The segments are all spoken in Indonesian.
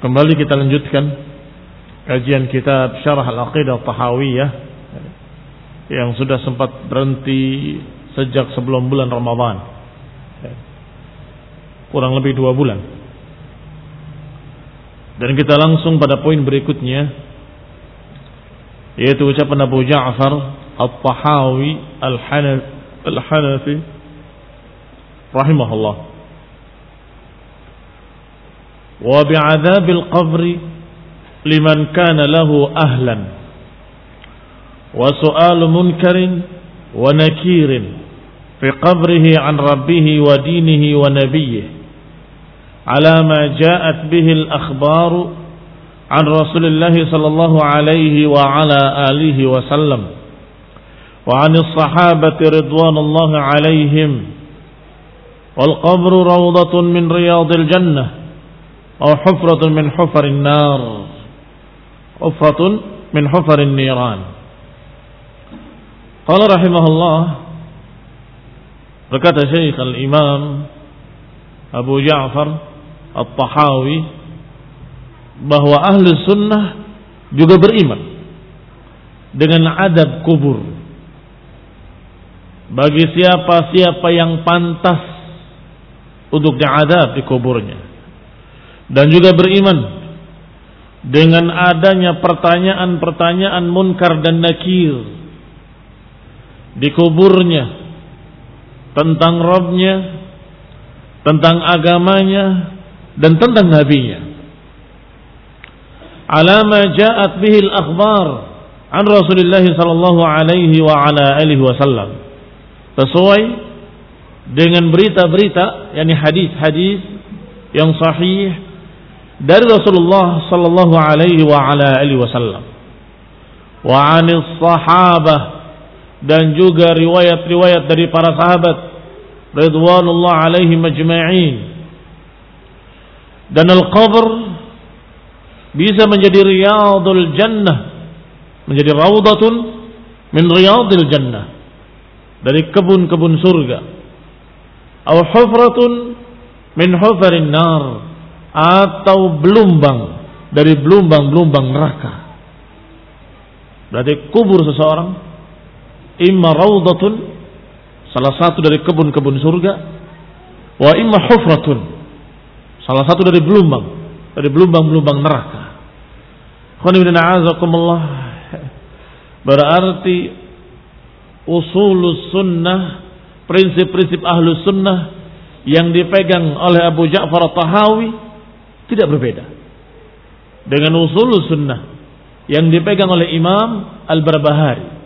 Kembali kita lanjutkan kajian kitab Syarah Al-Aqidah Tahawiyah yang sudah sempat berhenti sejak sebelum bulan Ramadan. Kurang lebih dua bulan. Dan kita langsung pada poin berikutnya yaitu ucapan Abu Ja'far At-Tahawi Al-Hanafi rahimahullah وبعذاب القبر لمن كان له أهلا. وسؤال منكر ونكير في قبره عن ربه ودينه ونبيه على ما جاءت به الأخبار عن رسول الله صلى الله عليه وعلى آله وسلم وعن الصحابة رضوان الله عليهم. والقبر روضة من رياض الجنة. أو حفرة من حفر النار حفرة من حفر النيران قال رحمه الله berkata Syekh Al-Imam Abu Ja'far At-Tahawi bahwa ahli sunnah juga beriman dengan adab kubur bagi siapa-siapa yang pantas untuk diadab di kuburnya dan juga beriman dengan adanya pertanyaan-pertanyaan munkar dan nakir di kuburnya tentang Robnya, tentang agamanya, dan tentang nabinya. Alama ja'at bihil akhbar an Rasulullah sallallahu alaihi wa ala alihi wasallam. Sesuai dengan berita-berita, yakni hadis-hadis yang sahih dari Rasulullah sallallahu alaihi wa ala alihi wasallam. Wa 'anis sahabah. Dan juga riwayat-riwayat dari para sahabat. Ridwanullah alaihi majma'in. Dan al-qabr bisa menjadi riyadul jannah. Menjadi raudatun min riyadil jannah. Dari kebun-kebun surga. Atau hufratun min hufarin nar atau belumbang dari belumbang-belumbang neraka Berarti kubur seseorang imma raudatun salah satu dari kebun-kebun surga wa imma hufratun salah satu dari belumbang dari belumbang-belumbang neraka. Berarti usul sunnah prinsip-prinsip ahlu sunnah yang dipegang oleh Abu Ja'far Tahawi tidak berbeda dengan usul sunnah yang dipegang oleh Imam Al-Barbahari.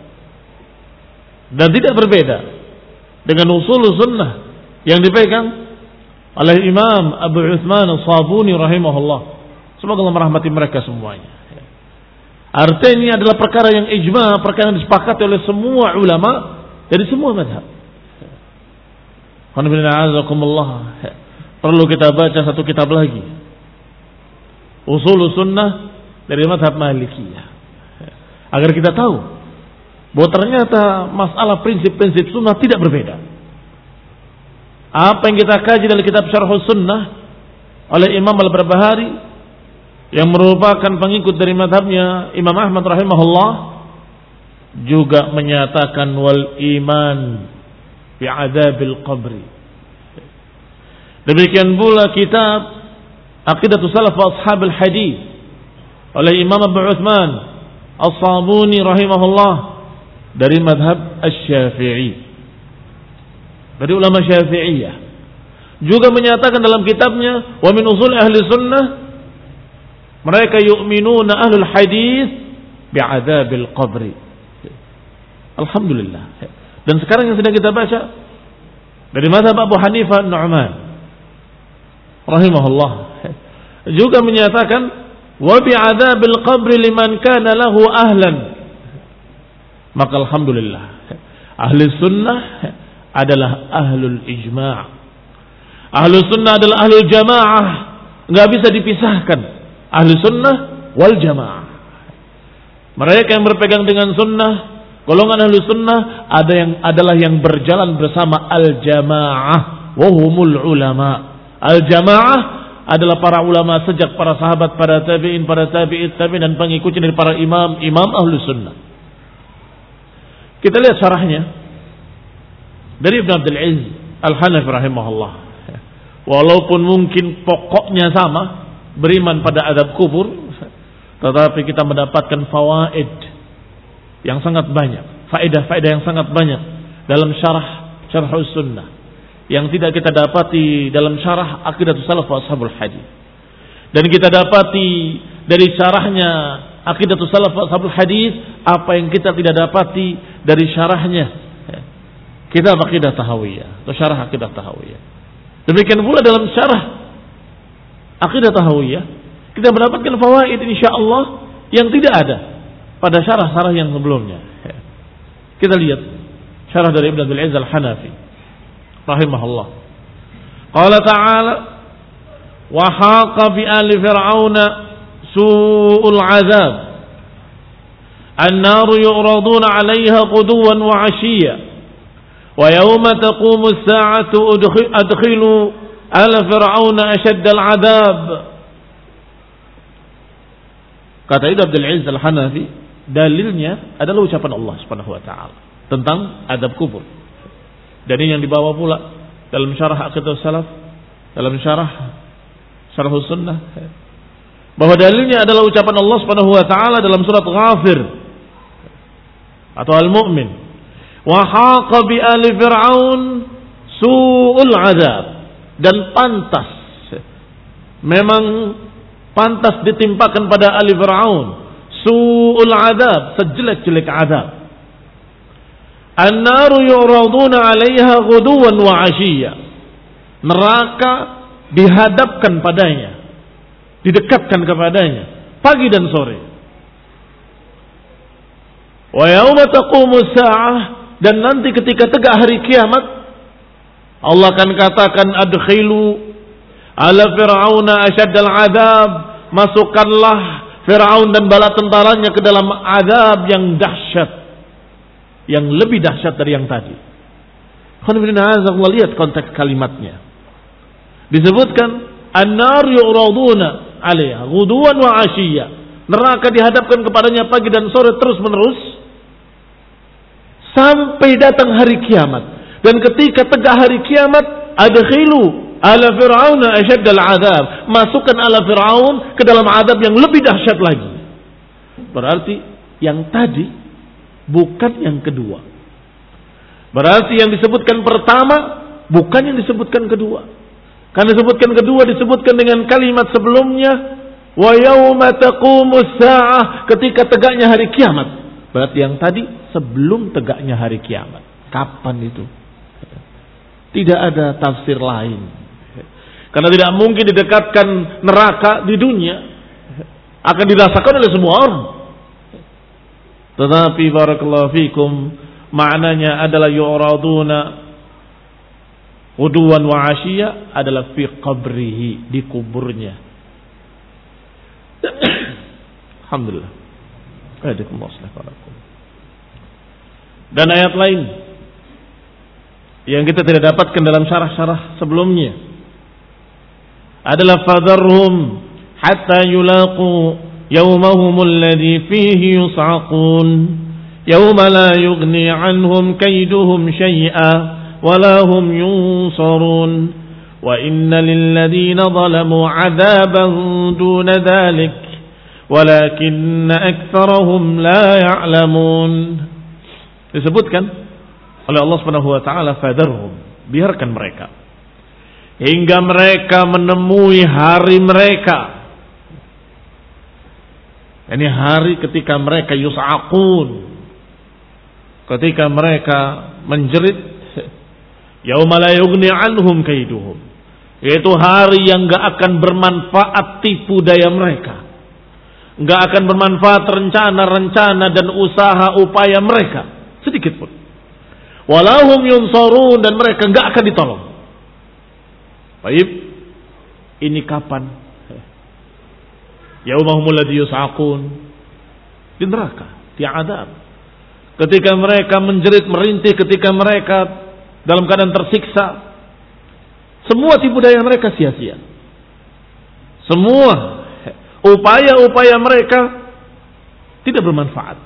Dan tidak berbeda dengan usul sunnah yang dipegang oleh Imam Abu Uthman Al-Sabuni rahimahullah. Semoga Allah merahmati mereka semuanya. Artinya ini adalah perkara yang ijma, perkara yang disepakati oleh semua ulama dari semua madhab. Perlu kita baca satu kitab lagi. Usul sunnah dari madhab Malikiyah. Agar kita tahu bahwa ternyata masalah prinsip-prinsip sunnah tidak berbeda. Apa yang kita kaji dalam kitab Syarh Sunnah oleh Imam Al-Barbahari yang merupakan pengikut dari madhabnya Imam Ahmad rahimahullah juga menyatakan wal iman bi adabil qabri. Demikian pula kitab Aqidatus Salaf wa Ashabil Hadis oleh Imam Abu Uthman As-Sabuni rahimahullah dari madhab Asy-Syafi'i. Dari ulama Syafi'iyah. Juga menyatakan dalam kitabnya wa min usul ahli sunnah mereka yu'minuna ahlul hadis bi'adzabil qabri. Alhamdulillah. Dan sekarang yang sedang kita baca dari madhab Abu Hanifah Nu'man rahimahullah. Juga menyatakan wa bi'adzabil qabri liman kana lahu ahlan. Maka alhamdulillah ahli sunnah adalah ahlul ijma' ahli sunnah adalah ahlul jamaah. Nggak bisa dipisahkan. Ahli sunnah wal jamaah. Mereka yang berpegang dengan sunnah golongan ahli sunnah ada yang adalah yang berjalan bersama al jamaah wahumul ulama al jamaah adalah para ulama sejak para sahabat, para tabi'in, para tabi'in, tabi'in dan pengikutnya dari para imam, imam ahlu sunnah. Kita lihat syarahnya dari Ibn Abdul Aziz Al-Hanafi rahimahullah. Walaupun mungkin pokoknya sama, beriman pada adab kubur, tetapi kita mendapatkan fawaid yang sangat banyak, faedah-faedah yang sangat banyak dalam syarah syarah sunnah yang tidak kita dapati dalam syarah akidah salaf ashabul hadis. Dan kita dapati dari syarahnya akidah salaf ashabul hadis apa yang kita tidak dapati dari syarahnya kitab akidah tahawiyah atau syarah akidah tahawiyah. Demikian pula dalam syarah akidah tahawiyah kita mendapatkan fawaid insyaallah yang tidak ada pada syarah-syarah yang sebelumnya. Kita lihat syarah dari Ibn Abdul Aziz Al-Hanafi rahimahullah. Qala ta'ala wa haqa bi ali fir'auna su'ul 'adzab. Wa 'ashiyya. Wa yawma taqumu as-sa'atu adkhilu ala fir'auna ashadda al-'adzab. Kata Ibnu Abdul Aziz Al-Hanafi, dalilnya adalah ucapan Allah Subhanahu wa taala tentang adab kubur. Dan ini yang dibawa pula dalam syarah Aqidah Salaf, dalam syarah Syarah Sunnah. Bahwa dalilnya adalah ucapan Allah Subhanahu wa taala dalam surat Ghafir atau Al-Mu'min. Wa haqa bi ali fir'aun su'ul azab. Dan pantas memang pantas ditimpakan pada ali fir'aun su'ul azab sejelek-jelek azab An-naru yu'raduna 'alaiha ghuduwan wa 'ashiyya. Neraka dihadapkan padanya, didekatkan kepadanya pagi dan sore. Wa yauma taqumu dan nanti ketika tegak hari kiamat Allah akan katakan adkhilu ala fir'auna asyaddal adab masukkanlah Fir'aun dan bala tentaranya ke dalam azab yang dahsyat yang lebih dahsyat dari yang tadi. lihat konteks kalimatnya. Disebutkan an-nar yu'raduna 'alaiha ghuduwan wa 'ashiyya. neraka dihadapkan kepadanya pagi dan sore terus menerus sampai datang hari kiamat. Dan ketika tegak hari kiamat, ada khilu ala Fir'aun asyad al-adab. Masukkan ala Fir'aun ke dalam adab yang lebih dahsyat lagi. Berarti yang tadi bukan yang kedua. Berarti yang disebutkan pertama bukan yang disebutkan kedua. Karena disebutkan kedua disebutkan dengan kalimat sebelumnya wa yauma taqumus saah ketika tegaknya hari kiamat. Berarti yang tadi sebelum tegaknya hari kiamat. Kapan itu? Tidak ada tafsir lain. Karena tidak mungkin didekatkan neraka di dunia. Akan dirasakan oleh semua orang. Tetapi barakallahu fikum maknanya adalah yu'raduna uduwan wa asyiya adalah fi qabrihi di kuburnya. Alhamdulillah. Dan ayat lain yang kita tidak dapatkan dalam syarah-syarah sebelumnya adalah fadharhum hatta yulaqu yawmahum alladhi fihi yus'aqun yawma la yughni anhum kayduhum shay'a wala hum yunsarun wa inna lilladhina zalamu 'adaban duna dhalik walakin aktharahum la ya'lamun disebutkan oleh Allah Subhanahu wa taala fadharhum biarkan mereka hingga mereka menemui hari mereka. Ini hari ketika mereka yus'aqun. Ketika mereka menjerit yauma la yughni anhum kaiduhum. Yaitu hari yang gak akan bermanfaat tipu daya mereka. Gak akan bermanfaat rencana-rencana dan usaha upaya mereka. Sedikit pun. Walahum yunsarun dan mereka gak akan ditolong. Baik, ini kapan? Yaumahumul ladzi yus'aqun di neraka, di adab. Ketika mereka menjerit merintih, ketika mereka dalam keadaan tersiksa, semua tipu daya mereka sia-sia. Semua upaya-upaya mereka tidak bermanfaat.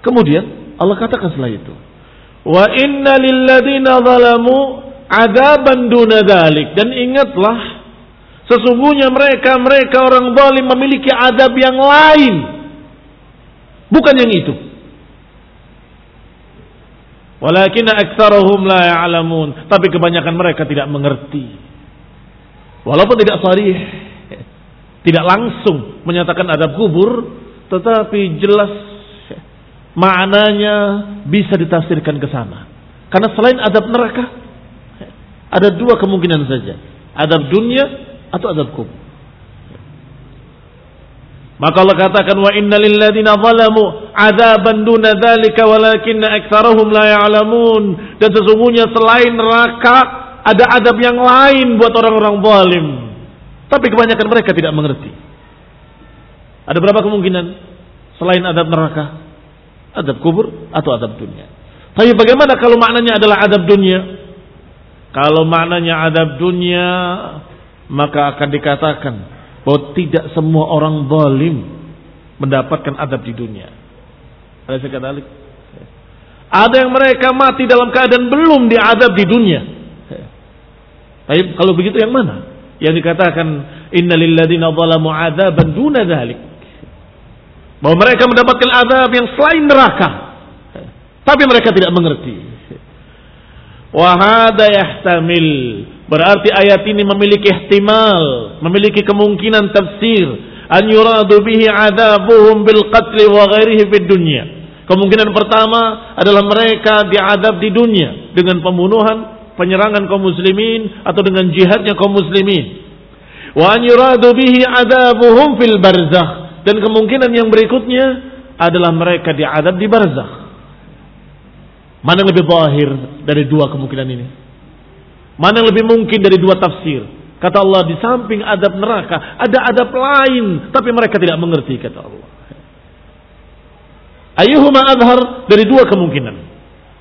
Kemudian Allah katakan setelah itu, "Wa inna lilladzina zalamu adaban duna dalik. Dan ingatlah, sesungguhnya mereka, mereka orang zalim memiliki adab yang lain. Bukan yang itu. Walakin aktsarahum la ya'lamun. Tapi kebanyakan mereka tidak mengerti. Walaupun tidak sarih, tidak langsung menyatakan adab kubur, tetapi jelas maknanya bisa ditafsirkan ke sana. Karena selain adab neraka, ada dua kemungkinan saja. Adab dunia atau adab kubur. Maka Allah katakan wa inna lilladzina zalamu adzaban duna dzalika walakinna aktsarahum la ya'lamun. Dan sesungguhnya selain neraka ada adab yang lain buat orang-orang zalim. Tapi kebanyakan mereka tidak mengerti. Ada berapa kemungkinan selain adab neraka? Adab kubur atau adab dunia. Tapi bagaimana kalau maknanya adalah adab dunia? Kalau maknanya adab dunia, maka akan dikatakan bahwa tidak semua orang zalim mendapatkan adab di dunia. Ada. Ada yang mereka mati dalam keadaan belum diadab di dunia. Tapi kalau begitu yang mana? Yang dikatakan innalilladzina zalamu adzaban duna dzalik. Bahwa mereka mendapatkan adab yang selain neraka. Tapi mereka tidak mengerti. Wahada yahtamil. Berarti ayat ini memiliki ihtimal, memiliki kemungkinan tafsir. An yuradu bihi adabuhum bil qatli wa ghairihi fid dunya. Kemungkinan pertama adalah mereka diadab di dunia dengan pembunuhan, penyerangan kaum muslimin atau dengan jihadnya kaum muslimin. Wa an yuradu bihi adabuhum fil barzakh. Dan kemungkinan yang berikutnya adalah mereka diadab di barzakh. Mana yang lebih zahir dari dua kemungkinan ini? Mana yang lebih mungkin dari dua tafsir? Kata Allah di samping adab neraka ada adab lain tapi mereka tidak mengerti kata Allah. Ayuhuma adhar dari dua kemungkinan.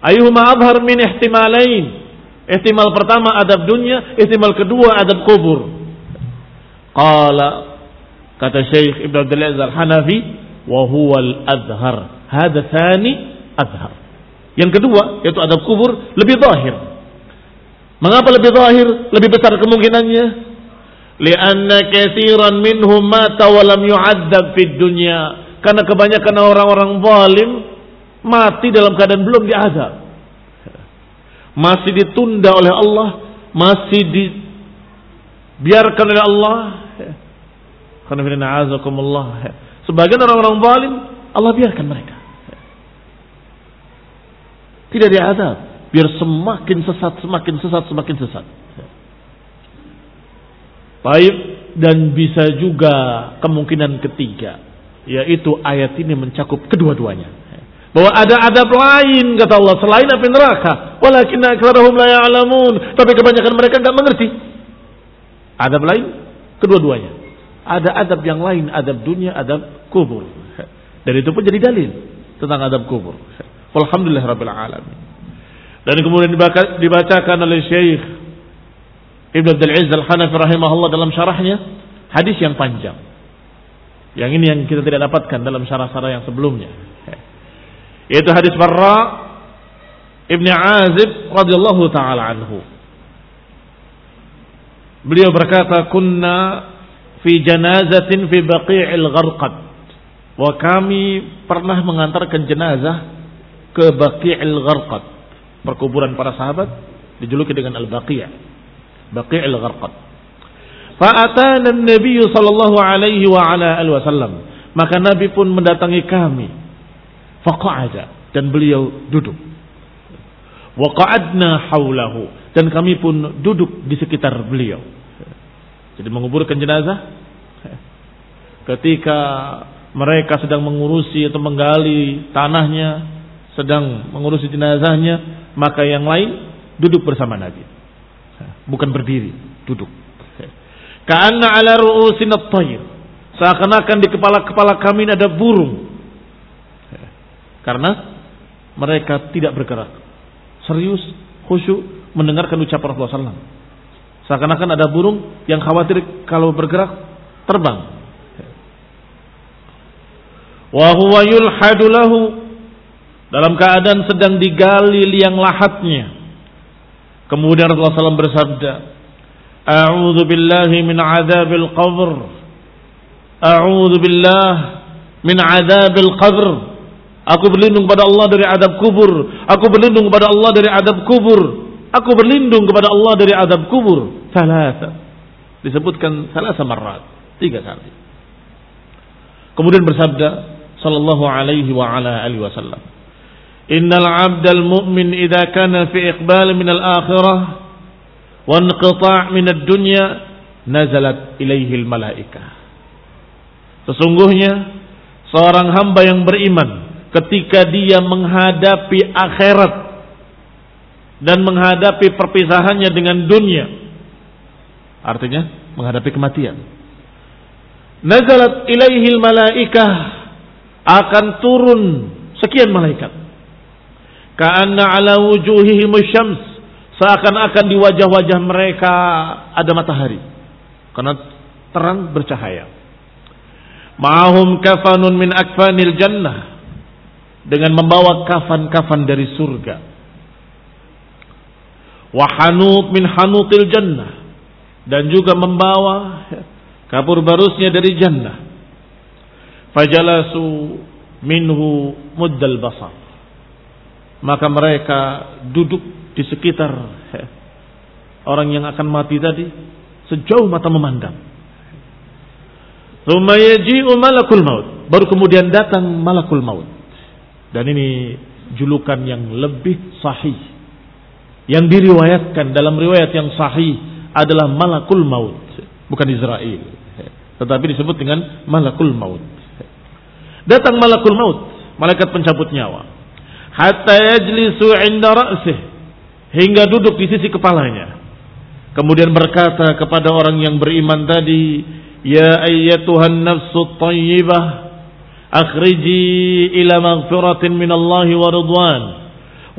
Ayuhuma adhar min ihtimalain. Ihtimal pertama adab dunia, ihtimal kedua adab kubur. Qala Kata Syekh Ibn Abdul Aziz Al-Hanafi, wa huwa al-adhar. Hada thani adhar. Yang kedua, yaitu adab kubur lebih zahir. Mengapa lebih zahir? Lebih besar kemungkinannya? Lianna katsiran minhum mata wa lam yu'adzab fid dunya. Karena kebanyakan orang-orang zalim mati dalam keadaan belum diazab. Masih ditunda oleh Allah, masih dibiarkan oleh Allah. Sebagian orang-orang zalim Allah biarkan mereka. Tidak diazab. Biar semakin sesat, semakin sesat, semakin sesat. Baik. Dan bisa juga kemungkinan ketiga. Yaitu ayat ini mencakup kedua-duanya. Bahwa ada adab lain kata Allah selain api neraka. Walakin aktsarahum la ya'lamun. Tapi kebanyakan mereka nggak mengerti. Adab lain kedua-duanya. Ada adab yang lain, adab dunia, adab kubur. Dan itu pun jadi dalil tentang adab kubur. Alhamdulillah Rabbil Alamin. Dan kemudian dibacakan oleh Syekh Ibn Abdul Aziz Al-Hanafi rahimahullah dalam syarahnya hadis yang panjang. Yang ini yang kita tidak dapatkan dalam syarah-syarah yang sebelumnya. Yaitu hadis Barra Ibn Azib radhiyallahu taala anhu. Beliau berkata, "Kunna fi janazatin fi Baqi'il Gharqad." Wa kami pernah mengantarkan jenazah ke Baqi'il Gharqad. Perkuburan para sahabat dijuluki dengan Al-Baqi'. Baqi'il Gharqad. Fa'atana Nabi sallallahu alaihi wa ala alihi wasallam. Maka Nabi pun mendatangi kami. Faqa'ada dan beliau duduk. Wa qa'adna haulahu dan kami pun duduk di sekitar beliau. Jadi menguburkan jenazah ketika mereka sedang mengurusi atau menggali tanahnya sedang mengurusi jenazahnya, maka yang lain duduk bersama Nabi. Bukan berdiri, duduk. Karena ala ru'usin at-tayr. Seakan-akan di kepala-kepala kami ada burung. Karena mereka tidak bergerak. Serius, khusyuk mendengarkan ucapan Rasulullah SAW. Seakan-akan ada burung yang khawatir kalau bergerak terbang. Wa huwa dalam keadaan sedang digali liang lahatnya. Kemudian Rasulullah SAW bersabda, A'udhu billahi min azabil qabr. A'udhu billah min azabil qabr. Aku berlindung kepada Allah dari adab kubur. Aku berlindung kepada Allah dari adab kubur. Aku berlindung kepada Allah dari adab kubur. Salasa. Disebutkan salasa marat. Tiga kali. Kemudian bersabda sallallahu alaihi wa ala alihi wasallam. Innal 'abdal mu'min idza kana fi iqbal min al-akhirah wa inqita' min ad-dunya nazalat ilaihi al-malaikah. Sesungguhnya seorang hamba yang beriman ketika dia menghadapi akhirat dan menghadapi perpisahannya dengan dunia artinya menghadapi kematian nazalat ilaihi al-malaikah akan turun sekian malaikat Ka'anna ala wujuhihim syams. Seakan-akan di wajah-wajah mereka ada matahari. Karena terang bercahaya. Ma'ahum kafanun min akfanil jannah. Dengan membawa kafan-kafan dari surga. Wahanut min hanutil jannah. Dan juga membawa kapur barusnya dari jannah. Fajalasu minhu muddal basar maka mereka duduk di sekitar orang yang akan mati tadi sejauh mata memandang. malakul maut. Baru kemudian datang malakul maut. Dan ini julukan yang lebih sahih. Yang diriwayatkan dalam riwayat yang sahih adalah malakul maut. Bukan Israel. Tetapi disebut dengan malakul maut. Datang malakul maut. Malaikat pencabut nyawa hatta yajlisu inda ra'sih hingga duduk di sisi kepalanya. Kemudian berkata kepada orang yang beriman tadi, "Ya ayyatuhan nafsu thayyibah, akhriji ila maghfiratin min Allah wa ridwan."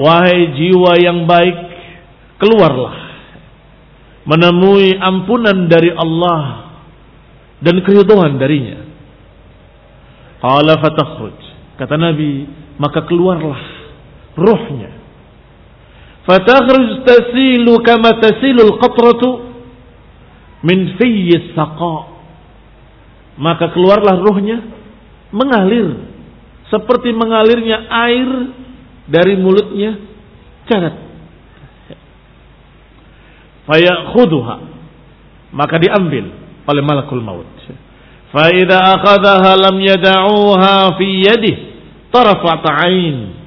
Wahai jiwa yang baik, keluarlah menemui ampunan dari Allah dan keridhaan darinya. Fatakhruj. Kata Nabi, maka keluarlah ruhnya. Fatakhruj tasilu kama tasilu al-qatratu min fiyyi saqa. Maka keluarlah ruhnya mengalir seperti mengalirnya air dari mulutnya carat. Fayakhudhuha maka diambil oleh malakul maut. Fa idza akhadhaha lam yad'uha fi yadihi tarafat ain.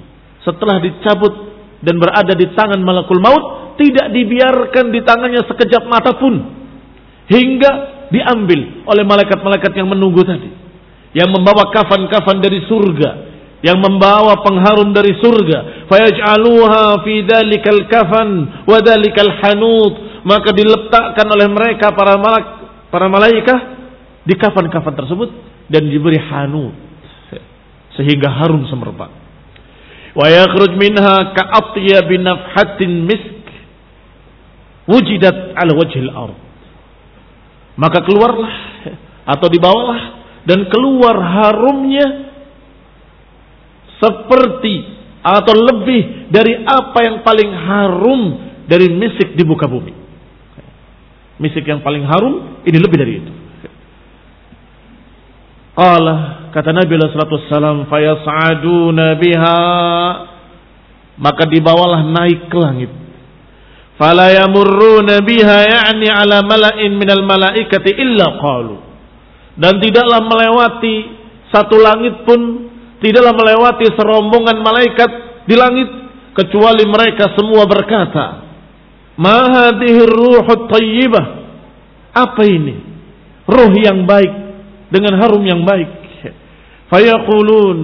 Setelah dicabut dan berada di tangan malakul maut, tidak dibiarkan di tangannya sekejap mata pun hingga diambil oleh malaikat-malaikat yang menunggu tadi. Yang membawa kafan-kafan dari surga, yang membawa pengharum dari surga. Fayaj'aluha fi dalikal kafan wa dalikal hanut. Maka diletakkan oleh mereka para malak, para malaikat di kafan-kafan tersebut dan diberi hanut sehingga harum semerbak. Wa yakhruj minha ka'atyab nafhatin misk wujidat ala wajhil ard. Maka keluarlah atau dibawalah dan keluar harumnya seperti atau lebih dari apa yang paling harum dari misik di muka bumi. Misik yang paling harum ini lebih dari itu. Qala kata Nabi wasallam fayas'aduna biha maka dibawalah naik ke langit. Fala yamurruna biha ya'ni ala mala'in minal malaikati illa qalu. Dan tidaklah melewati satu langit pun tidaklah melewati serombongan malaikat di langit kecuali mereka semua berkata, "Ma thayyibah?" Apa ini? Ruh yang baik dengan harum yang baik. Fayaqulun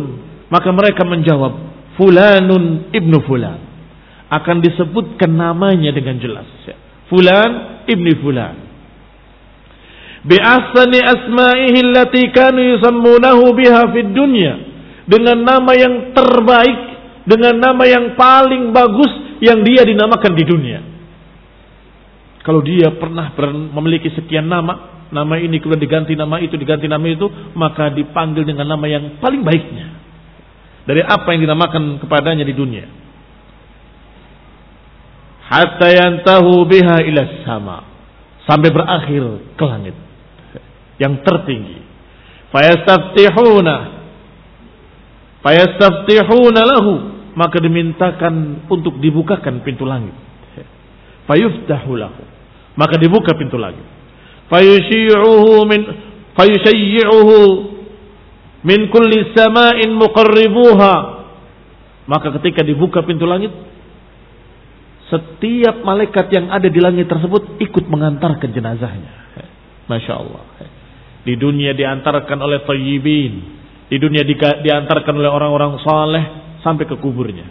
maka mereka menjawab fulanun ibnu fulan akan disebutkan namanya dengan jelas. Fulan ibni fulan. Bi'asani asma'ihi allati kanu yusammunahu biha fid dunya dengan nama yang terbaik dengan nama yang paling bagus yang dia dinamakan di dunia. Kalau dia pernah memiliki sekian nama, nama ini kemudian diganti nama itu, diganti nama itu, maka dipanggil dengan nama yang paling baiknya. Dari apa yang dinamakan kepadanya di dunia. Hatta yantahu biha ila sama. Sampai berakhir ke langit. Yang tertinggi. Fayastaftihuna. Fayastaftihuna lahu. Maka dimintakan untuk dibukakan pintu langit. Fayuftahu lahu. Maka dibuka pintu langit fayusyi'uhu min kulli sama'in muqarribuha maka ketika dibuka pintu langit setiap malaikat yang ada di langit tersebut ikut mengantarkan jenazahnya. Masya Allah. Di dunia diantarkan oleh tayyibin. Di dunia di, diantarkan oleh orang-orang saleh sampai ke kuburnya.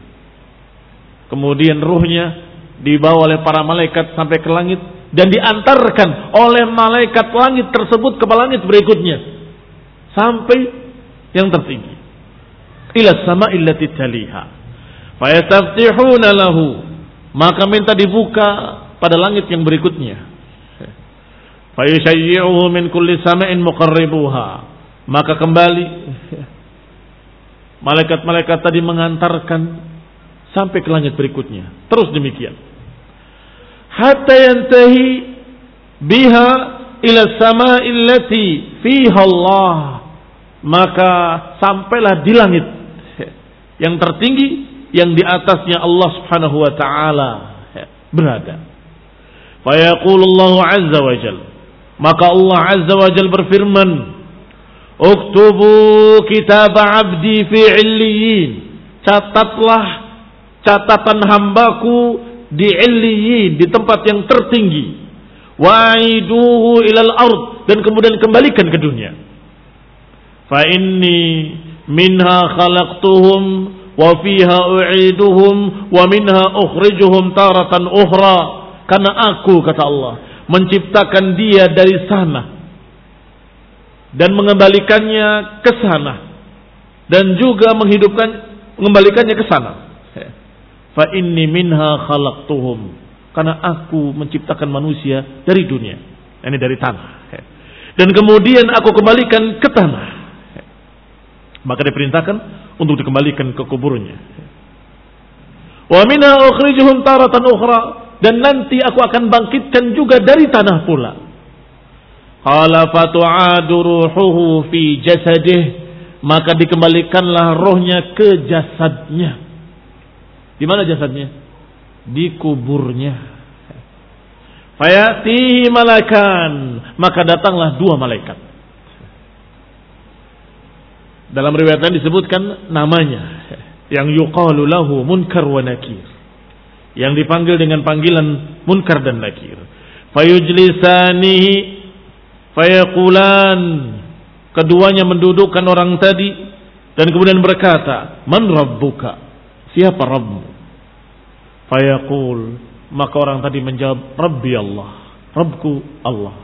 Kemudian ruhnya dibawa oleh para malaikat sampai ke langit dan diantarkan oleh malaikat langit tersebut ke langit berikutnya. Sampai yang tertinggi. Ila sama illati taliha. Fayastaftihuna lahu. Maka minta dibuka pada langit yang berikutnya. Fayushayyi'uhu min kulli sama'in muqarribuha. Maka kembali malaikat-malaikat tadi mengantarkan sampai ke langit berikutnya. Terus demikian hatta yantahi biha ila sama illati fiha Allah maka sampailah di langit yang tertinggi yang di atasnya Allah Subhanahu wa taala berada. Fa Allah azza wa jal. Maka Allah azza wa jal berfirman, "Uktubu kitab 'abdi fi 'illiyin." Catatlah catatan hambaku di illiyin, di tempat yang tertinggi. Wa'iduhu ilal ard dan kemudian kembalikan ke dunia. Fa inni minha khalaqtuhum wa fiha u'iduhum wa minha ukhrijuhum taratan ukhra. Karena aku kata Allah menciptakan dia dari sana dan mengembalikannya ke sana dan juga menghidupkan mengembalikannya ke sana Fa inni minha khalaqtuhum. Karena aku menciptakan manusia dari dunia. Ini dari tanah. Dan kemudian aku kembalikan ke tanah. Maka diperintahkan untuk dikembalikan ke kuburnya. Wa minha ukhrijuhum taratan ukhra dan nanti aku akan bangkitkan juga dari tanah pula. Qala fatu'adu ruhuhu fi jasadih maka dikembalikanlah rohnya ke jasadnya. Di mana jasadnya? Di kuburnya. Fayatihi malakan. Maka datanglah dua malaikat. Dalam riwayat lain disebutkan namanya. Yang yuqalu lahu munkar wa nakir. Yang dipanggil dengan panggilan munkar dan nakir. Fayujlisanihi fayaqulan. Keduanya mendudukkan orang tadi. Dan kemudian berkata, Man rabbuka? Siapa Rabbmu? Fayaqul, maka orang tadi menjawab, Rabbi Allah. Rabbku Allah.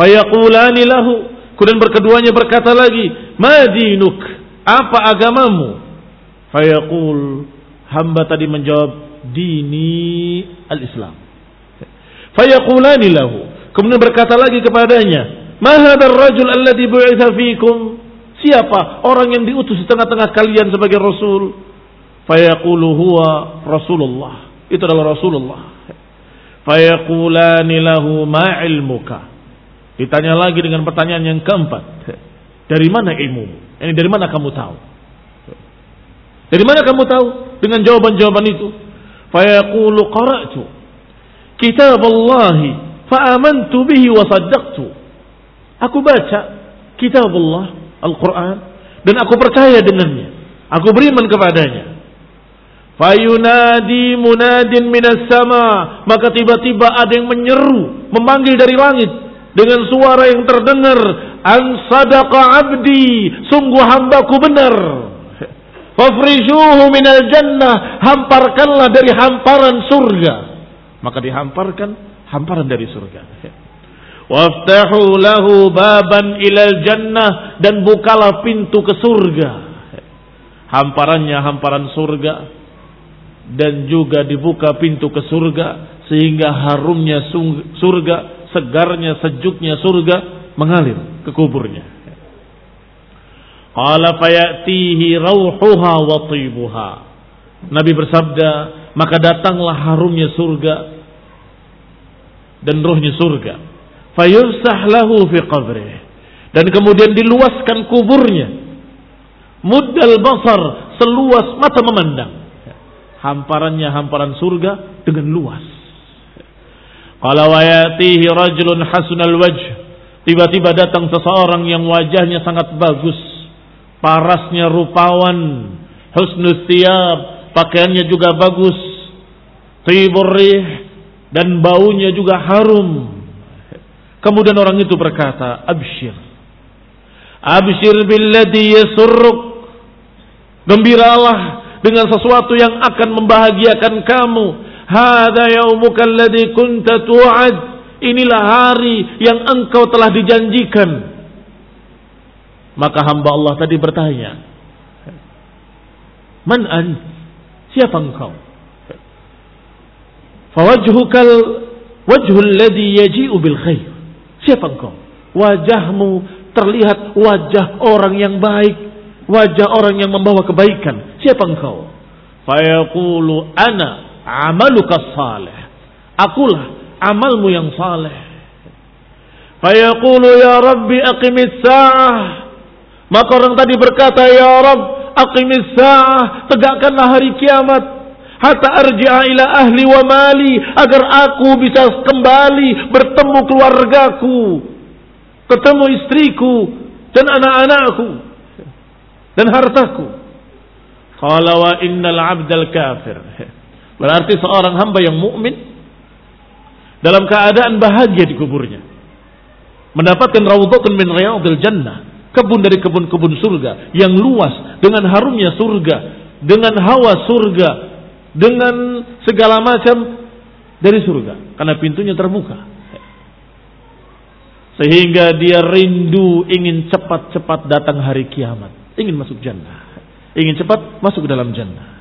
Fayaqulani lahu. Kemudian berkeduanya berkata lagi, Madinuk. Apa agamamu? Fayaqul. Hamba tadi menjawab, Dini al-Islam. Fayaqulani lahu. Kemudian berkata lagi kepadanya, Mahadar rajul alladhi bu'itha fikum. Siapa orang yang diutus di tengah-tengah kalian sebagai Rasul? Fayaqulu huwa Rasulullah. Itu adalah Rasulullah. Fayaqulani lahu ma ilmuka. Ditanya lagi dengan pertanyaan yang keempat. Dari mana ilmu? Ini dari mana kamu tahu? Dari mana kamu tahu? Dengan jawaban-jawaban itu. Fayaqulu qara'tu kitab Allah fa'amantu bihi wa saddaqtu. Aku baca kitab Allah, Al-Quran, dan aku percaya dengannya. Aku beriman kepadanya. Fayunadi munadin minas sama. Maka tiba-tiba ada yang menyeru. Memanggil dari langit. Dengan suara yang terdengar. An sadaqa abdi. Sungguh hambaku benar. Fafrishuhu minal jannah. Hamparkanlah dari hamparan surga. Maka dihamparkan hamparan dari surga. Waftahu lahu baban ilal jannah. Dan bukalah pintu ke surga. Hamparannya hamparan surga dan juga dibuka pintu ke surga sehingga harumnya surga, segarnya, sejuknya surga mengalir ke kuburnya. Qala fayatihi rauhuha wa tibuha. Nabi bersabda, maka datanglah harumnya surga dan rohnya surga. Fi qabrih. Dan kemudian diluaskan kuburnya. Muddal basar, seluas mata memandang hamparannya hamparan surga dengan luas. Kalau wayatihi rajulun hasunal wajh. Tiba-tiba datang seseorang yang wajahnya sangat bagus. Parasnya rupawan. Husnul thiyab. Pakaiannya juga bagus. Tibur Dan baunya juga harum. Kemudian orang itu berkata, Abshir. Abshir billadhi yasurruk. Gembiralah dengan sesuatu yang akan membahagiakan kamu. Hada yaumuka alladhi kunta tu'ad. Inilah hari yang engkau telah dijanjikan. Maka hamba Allah tadi bertanya, Man an? Siapa engkau? Fawajhukal wajhul ladhi yaji'u bil khair. Siapa engkau? Wajahmu terlihat wajah orang yang baik wajah orang yang membawa kebaikan. Siapa engkau? Fayaqulu ana amaluka salih. Akulah amalmu yang saleh. Fayaqulu ya Rabbi aqimis sa'ah. Maka orang tadi berkata, Ya Rabb, aqimis sa'ah. Tegakkanlah hari kiamat. Hatta arji'a ila ahli wa mali. Agar aku bisa kembali bertemu keluargaku. Ketemu istriku dan anak-anakku dan hartaku. Qala wa innal abdal kafir. Berarti seorang hamba yang mukmin dalam keadaan bahagia di kuburnya. Mendapatkan raudhatun min riyadil jannah, kebun dari kebun-kebun surga yang luas dengan harumnya surga, dengan hawa surga, dengan segala macam dari surga karena pintunya terbuka. Sehingga dia rindu ingin cepat-cepat datang hari kiamat ingin masuk jannah. Ingin cepat masuk ke dalam jannah.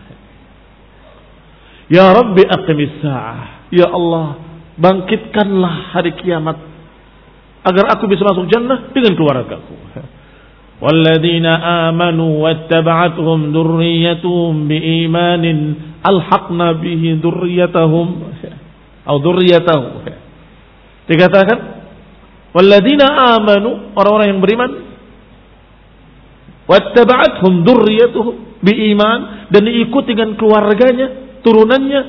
Ya Rabbi aqimis sa'ah. Ya Allah, bangkitkanlah hari kiamat. agar aku bisa masuk jannah dengan keluargaku. Walladzina amanu wattaba'atuhum dzurriyyatuhum biimanin alhaqna bihi dzurriyyatahum atau dzurriyyatahum. Dikatakan walladzina amanu orang-orang yang beriman wattaba'atuhum dzurriyyatuhum biiman dan diikuti dengan keluarganya, turunannya,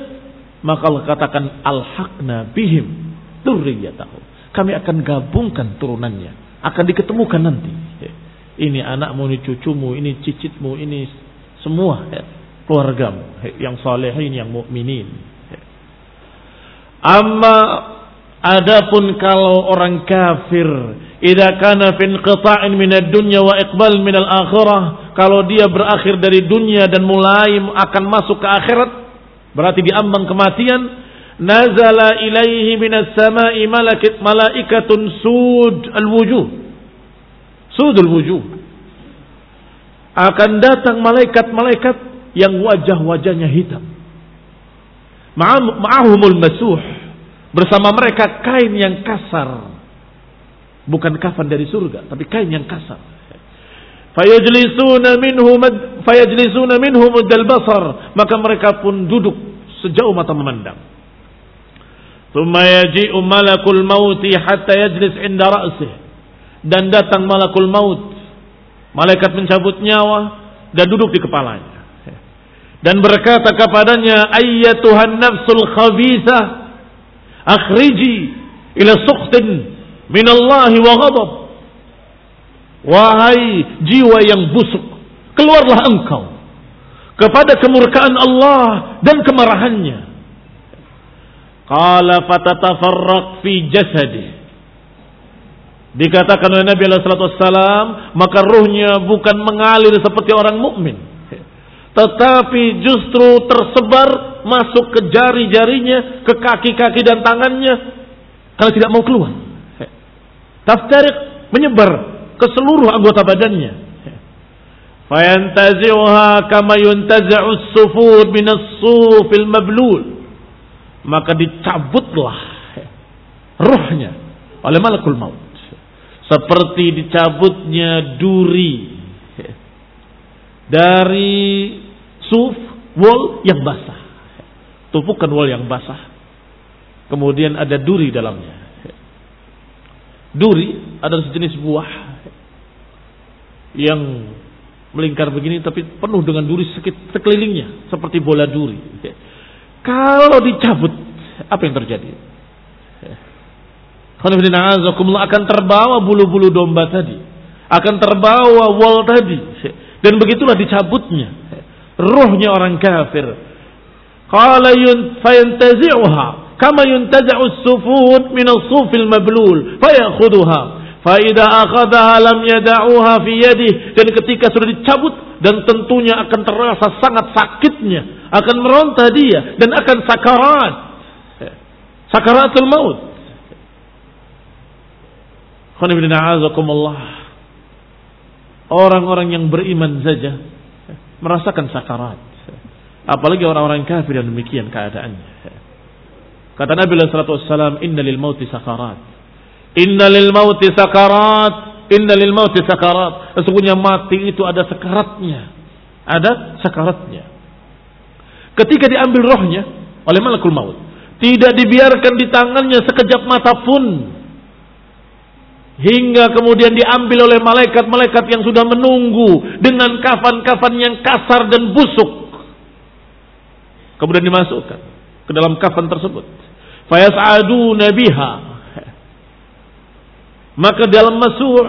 maka Allah katakan alhaqna bihim dzurriyyatahum. Kami akan gabungkan turunannya, akan diketemukan nanti. Ini anakmu, ini cucumu, ini cicitmu, ini semua ya, keluargamu yang salehin, yang mukminin. Amma adapun kalau orang kafir idza kana fi inqita'in min ad-dunya wa iqbal min al-akhirah kalau dia berakhir dari dunia dan mulai akan masuk ke akhirat berarti diambang kematian nazala ilaihi minas sama'i malakat malaikatun sud al-wujuh sudul wujuh. Akan datang malaikat-malaikat yang wajah-wajahnya hitam. Ma'ahumul masuh. Bersama mereka kain yang kasar. Bukan kafan dari surga, tapi kain yang kasar. Fayajlisuna minhu fayajlisuna minhu muddal basar. Maka mereka pun duduk sejauh mata memandang. Thumma yaji'u malakul mauti hatta yajlis inda ra'sih dan datang malakul maut malaikat mencabut nyawa dan duduk di kepalanya dan berkata kepadanya ayyatuhan nafsul khabithah akhriji ila sukhtin minallahi wa ghadab. Wahai jiwa yang busuk keluarlah engkau kepada kemurkaan Allah dan kemarahannya. Qala fatatafarraq fi Dikatakan oleh Nabi SAW, maka ruhnya bukan mengalir seperti orang mukmin, tetapi justru tersebar masuk ke jari-jarinya, ke kaki-kaki dan tangannya, kalau tidak mau keluar. Taftarik menyebar ke seluruh anggota badannya. Fayantazi'uha kama yuntaza'us sufur minas sufil mablul. Maka dicabutlah ruhnya oleh malakul maut seperti dicabutnya duri dari suf wol yang basah tumpukan wol yang basah kemudian ada duri dalamnya duri adalah sejenis buah yang melingkar begini tapi penuh dengan duri sekelilingnya seperti bola duri kalau dicabut apa yang terjadi akan terbawa bulu-bulu domba tadi. Akan terbawa wol tadi. Dan begitulah dicabutnya. Ruhnya orang kafir. Kama yuntaza'u sufud min as-sufil mablul. Fayakhuduha. Faida akhadaha lam yada'uha fi yadih. Dan ketika sudah dicabut. Dan tentunya akan terasa sangat sakitnya. Akan meronta dia. Dan akan sakarat. Sakaratul maut Orang-orang yang beriman saja merasakan sakarat. Apalagi orang-orang kafir yang demikian keadaannya. Kata Nabi SAW, Inna lil mauti sakarat. Inna lil mauti sakarat. Inna lil mauti sakarat. Sesungguhnya mati itu ada sakaratnya. Ada sakaratnya. Ketika diambil rohnya oleh malakul maut. Tidak dibiarkan di tangannya sekejap mata pun Hingga kemudian diambil oleh malaikat-malaikat yang sudah menunggu dengan kafan-kafan yang kasar dan busuk. Kemudian dimasukkan ke dalam kafan tersebut. Fayas'adu nabiha. Maka dalam masuh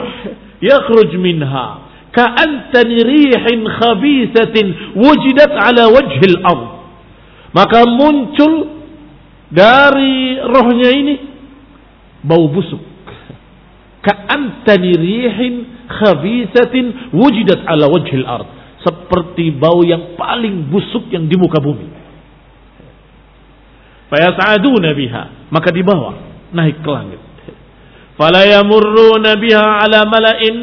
yakhruj minha ka'antani rihin khabisatin wujidat ala wajhil ard. Maka muncul dari rohnya ini bau busuk ka'antani rihin khabisatin wujidat ala wajhil ard seperti bau yang paling busuk yang di muka bumi fayas'aduna biha. Maka dibawa naik ke langit. Fala yamurruna biha ala mala'in.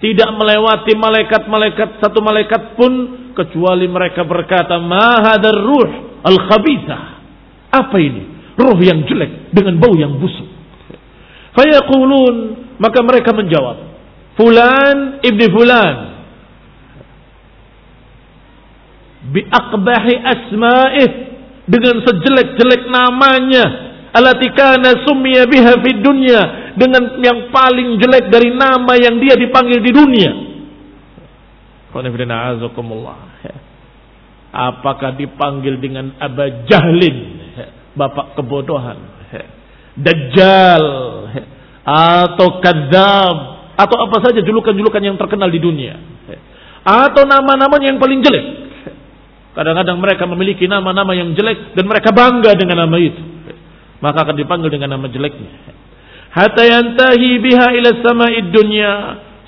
Tidak melewati malaikat-malaikat satu malaikat pun kecuali mereka berkata ma hadar ruh al khabithah apa ini? Ruh yang jelek dengan bau yang busuk. Fayaqulun Maka mereka menjawab, Fulan ibni Fulan. Biakbahi asma'ih. Dengan sejelek-jelek namanya. Alatikana summiya biha fid dunya. Dengan yang paling jelek dari nama yang dia dipanggil di dunia. Apakah dipanggil dengan Aba Jahlin, bapak kebodohan, Dajjal, atau Kadzab, atau apa saja julukan-julukan yang terkenal di dunia. Atau nama-namanya yang paling jelek. Kadang-kadang mereka memiliki nama-nama yang jelek dan mereka bangga dengan nama itu. Maka akan dipanggil dengan nama jeleknya. Hatta yantahi biha ila sama'id dunya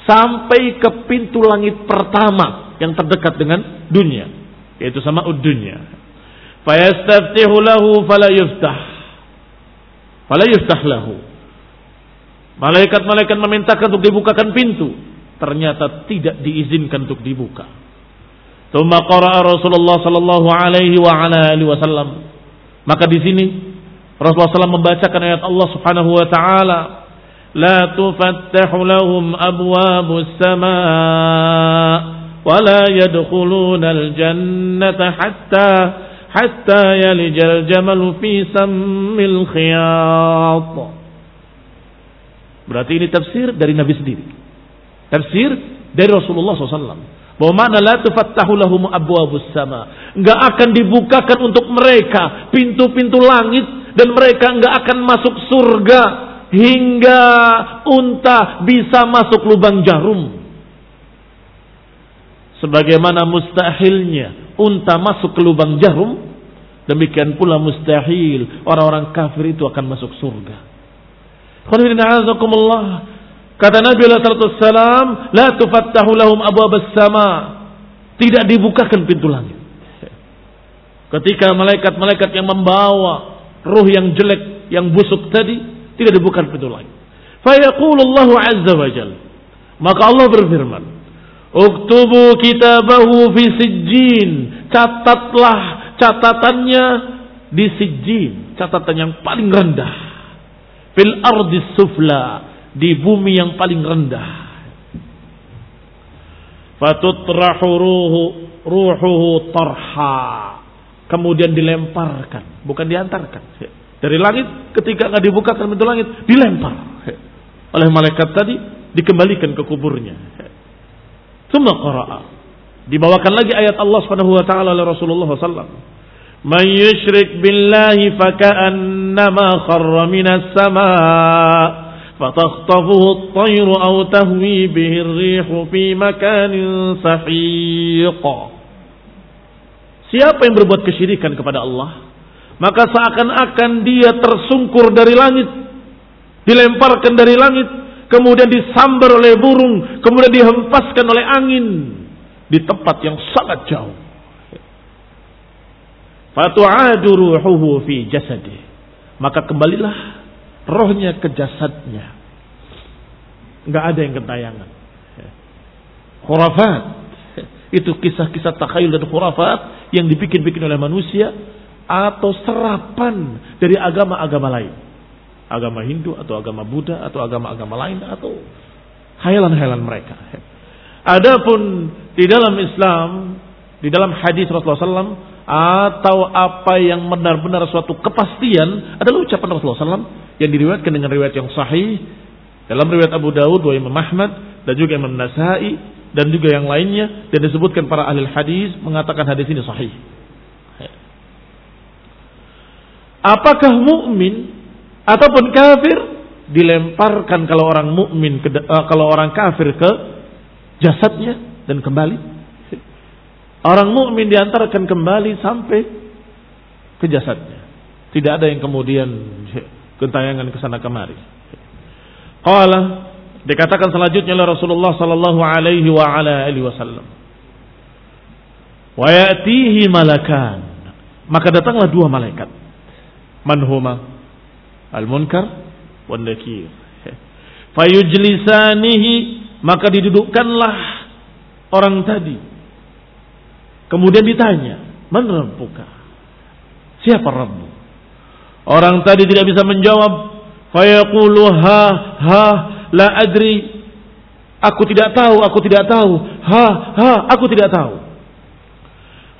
sampai ke pintu langit pertama yang terdekat dengan dunia, yaitu sama dunya. Fayastaftihu lahu fala yuftah. Fala yuftah lahu. Malaikat-malaikat memintakan untuk dibukakan pintu. Ternyata tidak diizinkan untuk dibuka. Thumma qara'a Rasulullah sallallahu alaihi wa ala alihi wasallam. Maka di sini Rasulullah SAW membacakan ayat Allah Subhanahu wa taala, "La tufattahu lahum abwabus samaa wa la yadkhuluna al-jannata hatta hatta yalijal jamal fi sammil khiyat. Berarti ini tafsir dari Nabi sendiri. Tafsir dari Rasulullah SAW. Bahwa mana la tufattahu lahum abwabus sama. Enggak akan dibukakan untuk mereka pintu-pintu langit dan mereka enggak akan masuk surga hingga unta bisa masuk lubang jarum. Sebagaimana mustahilnya unta masuk ke lubang jarum, demikian pula mustahil orang-orang kafir itu akan masuk surga. Kata Nabi SAW, La tufattahu lahum sama. Tidak dibukakan pintu langit. Ketika malaikat-malaikat yang membawa ruh yang jelek, yang busuk tadi, tidak dibuka pintu langit. Fayaqulullahu azza wa jal. Maka Allah berfirman, Uktubu kitabahu fi sijjin. Catatlah catatannya di sijjin. Catatan yang paling rendah. Fil ardi sufla. Di bumi yang paling rendah. Fatutrahu ruhu, ruhuhu tarha. Kemudian dilemparkan. Bukan diantarkan. Dari langit ketika nggak dibukakan pintu langit. Dilempar. Oleh malaikat tadi. Dikembalikan ke kuburnya. Summa qara'a. Dibawakan lagi ayat Allah Subhanahu wa taala oleh Rasulullah sallallahu Man yushrik billahi faka'annama kharra minas sama' فتخطفه الطير أو تهوي به الريح في مكان سحيق Siapa yang berbuat kesyirikan kepada Allah Maka seakan-akan dia tersungkur dari langit Dilemparkan dari langit kemudian disambar oleh burung, kemudian dihempaskan oleh angin di tempat yang sangat jauh. Fatu'adu ruhuhu fi jasadi. Maka kembalilah rohnya ke jasadnya. Enggak ada yang kentayangan. Khurafat. Itu kisah-kisah takhayul dan khurafat yang dibikin-bikin oleh manusia atau serapan dari agama-agama lain agama Hindu atau agama Buddha atau agama-agama lain atau hayalan-hayalan mereka. Adapun di dalam Islam, di dalam hadis Rasulullah SAW atau apa yang benar-benar suatu kepastian adalah ucapan Rasulullah SAW yang diriwayatkan dengan riwayat yang sahih dalam riwayat Abu Dawud, wa Imam Ahmad dan juga Imam Nasai dan juga yang lainnya dan disebutkan para ahli hadis mengatakan hadis ini sahih. Apakah mukmin ataupun kafir dilemparkan kalau orang mukmin uh, kalau orang kafir ke jasadnya dan kembali. Orang mukmin diantarkan kembali sampai ke jasadnya. Tidak ada yang kemudian kentayangan ke sana kemari. Qala dikatakan selanjutnya oleh Rasulullah sallallahu alaihi wa ala alihi wasallam. Wa ya'tihi malakan. Maka datanglah dua malaikat. Manhuma al-munkar wan nakir. Fayujlisanihi maka didudukkanlah orang tadi. Kemudian ditanya, "Man rabbuka?" Siapa Rabbu? Orang tadi tidak bisa menjawab. Fayaqulu ha ha la adri. Aku tidak tahu, aku tidak tahu. Ha, ha, aku tidak tahu.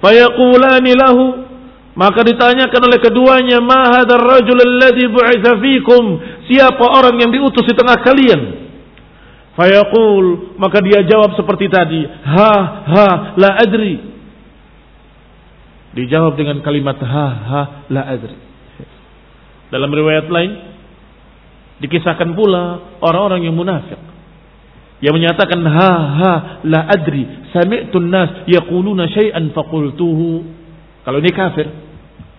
Fayaqulani lahu maka ditanyakan oleh keduanya, "Ma hadzal rajul alladhi bu'itsa fikum?" Siapa orang yang diutus di tengah kalian? Fayaqul, maka dia jawab seperti tadi, "Ha, ha, la adri." Dijawab dengan kalimat ha, ha, la adri. Dalam riwayat lain dikisahkan pula orang-orang yang munafik yang menyatakan ha ha la adri sami'tu nas yaquluna syai'an faqultuhu. Kalau ini kafir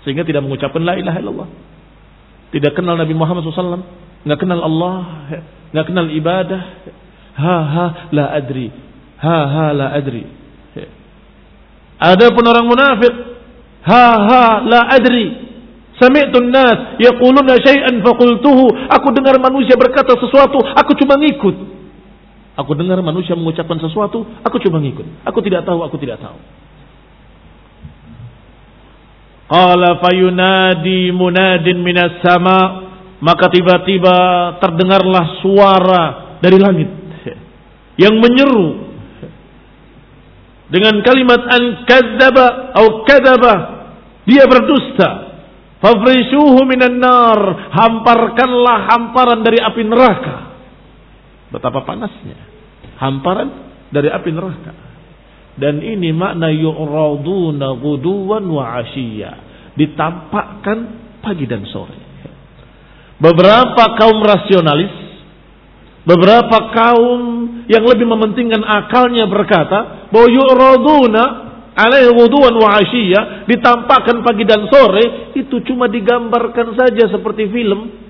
sehingga tidak mengucapkan la ilaha illallah. Tidak kenal Nabi Muhammad SAW nggak kenal Allah nggak kenal ibadah. Ha ha la adri ha ha la adri. Ada pun orang munafik ha ha la adri Sami'tu nas yaquluna syai'an faqultuhu. Aku dengar manusia berkata sesuatu, aku cuma ngikut. Aku dengar manusia mengucapkan sesuatu, aku cuma ngikut. Aku tidak tahu, aku tidak tahu. Qala fayunadi munadin minas sama maka tiba-tiba terdengarlah suara dari langit yang menyeru dengan kalimat an kadzaba atau kadzaba dia berdusta fafrishuhu minan nar hamparkanlah hamparan dari api neraka Betapa panasnya. Hamparan dari api neraka. Dan ini makna yu'raduna guduwan wa asyiya. Ditampakkan pagi dan sore. Beberapa kaum rasionalis, beberapa kaum yang lebih mementingkan akalnya berkata bahwa yu'raduna alaihi guduwan wa asyiya ditampakkan pagi dan sore itu cuma digambarkan saja seperti film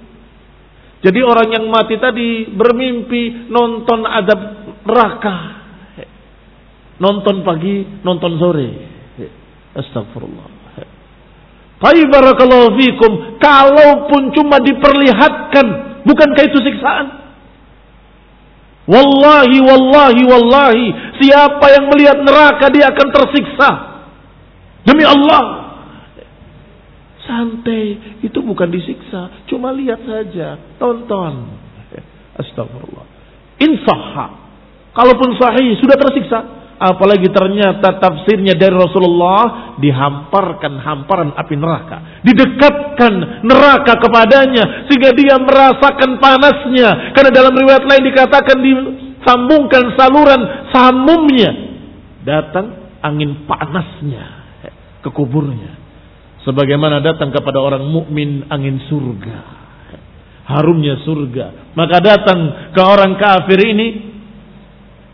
jadi orang yang mati tadi bermimpi nonton adab neraka. Nonton pagi, nonton sore. Astagfirullah. Tapi barakallahu fikum, kalaupun cuma diperlihatkan, bukankah itu siksaan? Wallahi, wallahi, wallahi, siapa yang melihat neraka dia akan tersiksa. Demi Allah, Santai, itu bukan disiksa, cuma lihat saja, tonton. Astagfirullah. Insahha. Kalaupun sahih sudah tersiksa, apalagi ternyata tafsirnya dari Rasulullah dihamparkan hamparan api neraka, didekatkan neraka kepadanya sehingga dia merasakan panasnya. Karena dalam riwayat lain dikatakan disambungkan saluran samumnya, datang angin panasnya ke kuburnya. Sebagaimana datang kepada orang mukmin angin surga. Harumnya surga. Maka datang ke orang kafir ini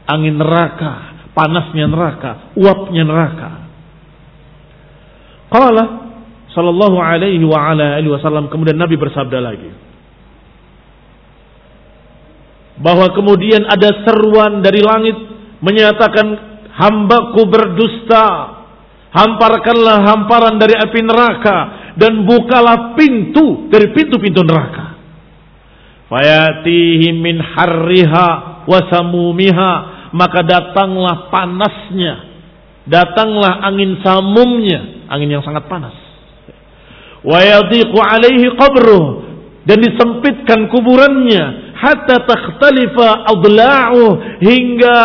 angin neraka panasnya neraka uapnya neraka qala sallallahu alaihi wa ala alihi wasallam kemudian nabi bersabda lagi bahwa kemudian ada seruan dari langit menyatakan hambaku berdusta Hamparkanlah hamparan dari api neraka dan bukalah pintu dari pintu-pintu neraka. Fayatihi min harriha wasamumiha maka datanglah panasnya, datanglah angin samumnya, angin yang sangat panas. Alaihi dan disempitkan kuburannya hatta takhtalifa adla'uh hingga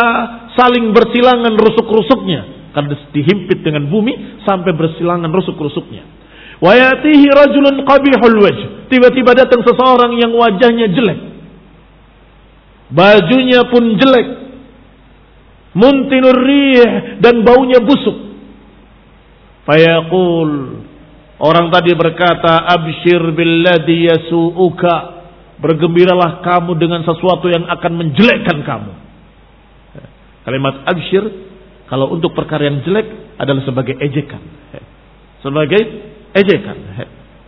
saling bersilangan rusuk-rusuknya karena dihimpit dengan bumi sampai bersilangan rusuk-rusuknya. Wayatihi rajulun qabihul wajh. Tiba-tiba datang seseorang yang wajahnya jelek. Bajunya pun jelek. Muntinur rih dan baunya busuk. Fayaqul Orang tadi berkata, Abshir billadhi yasu'uka. Bergembiralah kamu dengan sesuatu yang akan menjelekkan kamu. Kalimat abshir kalau untuk perkara yang jelek adalah sebagai ejekan. Sebagai ejekan.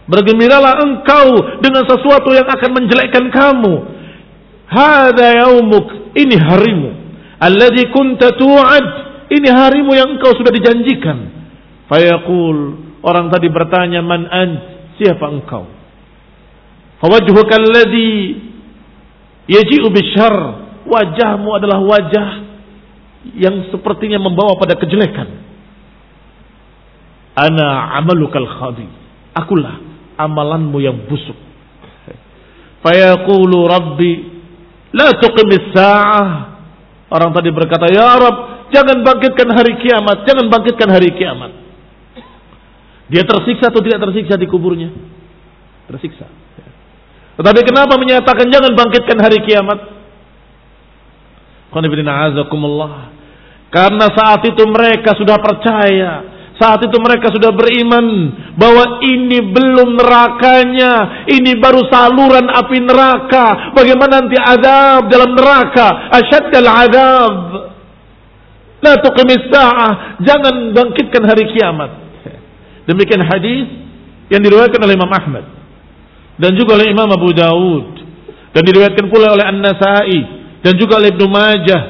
Bergembiralah engkau dengan sesuatu yang akan menjelekkan kamu. Hada yaumuk. Ini harimu. Alladhi kunta tu'ad. Ini harimu yang engkau sudah dijanjikan. Fayaqul. Orang tadi bertanya, man an? Siapa engkau? Fawajhuka alladhi yaji'u bishar. Wajahmu adalah wajah yang sepertinya membawa pada kejelekan. Ana amalukal khadi. Akulah amalanmu yang busuk. Fayaqulu rabbi La tuqimis sa'ah. Orang tadi berkata, "Ya Rabb, jangan bangkitkan hari kiamat, jangan bangkitkan hari kiamat." Dia tersiksa atau tidak tersiksa di kuburnya? Tersiksa. Tetapi kenapa menyatakan jangan bangkitkan hari kiamat? Karena saat itu mereka sudah percaya saat itu mereka sudah beriman bahwa ini belum nerakanya, ini baru saluran api neraka. Bagaimana nanti adab dalam neraka? Asyaddal adab. La tuqimis sa'ah. Jangan bangkitkan hari kiamat. Demikian hadis yang diriwayatkan oleh Imam Ahmad dan juga oleh Imam Abu Dawud dan diriwayatkan pula oleh An-Nasa'i dan juga oleh Ibnu Majah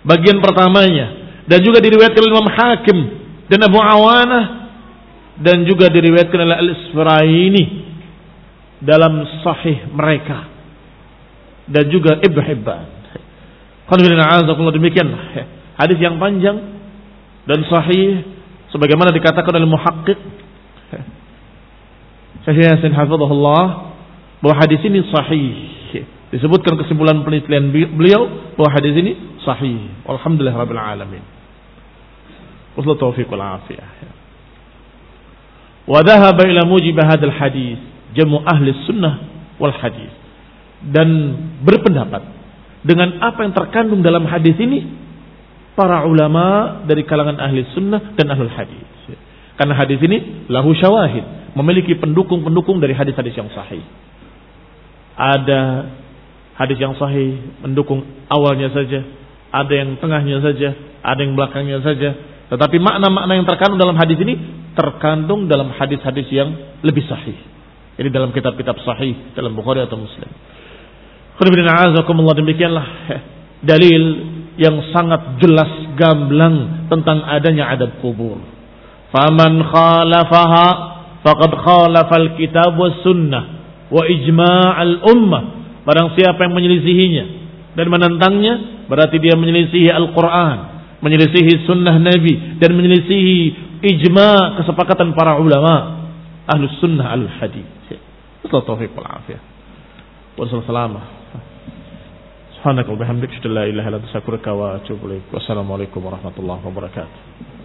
bagian pertamanya dan juga diriwayatkan oleh Imam Hakim dan Abu Awanah dan juga diriwayatkan oleh Al-Isfaraini dalam sahih mereka dan juga Ibnu Hibban. Demikian hadis yang panjang dan sahih sebagaimana dikatakan oleh muhaqqiq Syekh Yasin hafizahullah bahwa hadis ini sahih. Disebutkan kesimpulan penelitian beliau bahwa hadis ini sahih. Alhamdulillah rabbil alamin. Wassalamu taufiq wal afiyah. Ya. Wa dhahaba ila mujib hadzal hadis jamu ahli sunnah wal hadis. Dan berpendapat dengan apa yang terkandung dalam hadis ini para ulama dari kalangan ahli sunnah dan ahli hadis. Ya. Karena hadis ini lahu syawahid, memiliki pendukung-pendukung dari hadis-hadis yang sahih. Ada hadis yang sahih mendukung awalnya saja, ada yang tengahnya saja, ada yang belakangnya saja, tetapi makna-makna yang terkandung dalam hadis ini terkandung dalam hadis-hadis yang lebih sahih. Jadi dalam kitab-kitab sahih dalam Bukhari atau Muslim. demikianlah dalil yang sangat jelas gamblang tentang adanya adab kubur. Faman khalafaha faqad khalafa al-kitab was sunnah wa ijma' al-ummah. Barang siapa yang menyelisihinya dan menentangnya berarti dia menyelisihi Al-Qur'an menyelisihi sunnah Nabi dan menyelisihi ijma kesepakatan para ulama ahlus sunnah al hadis. Wassalamualaikum taufiq wabarakatuh.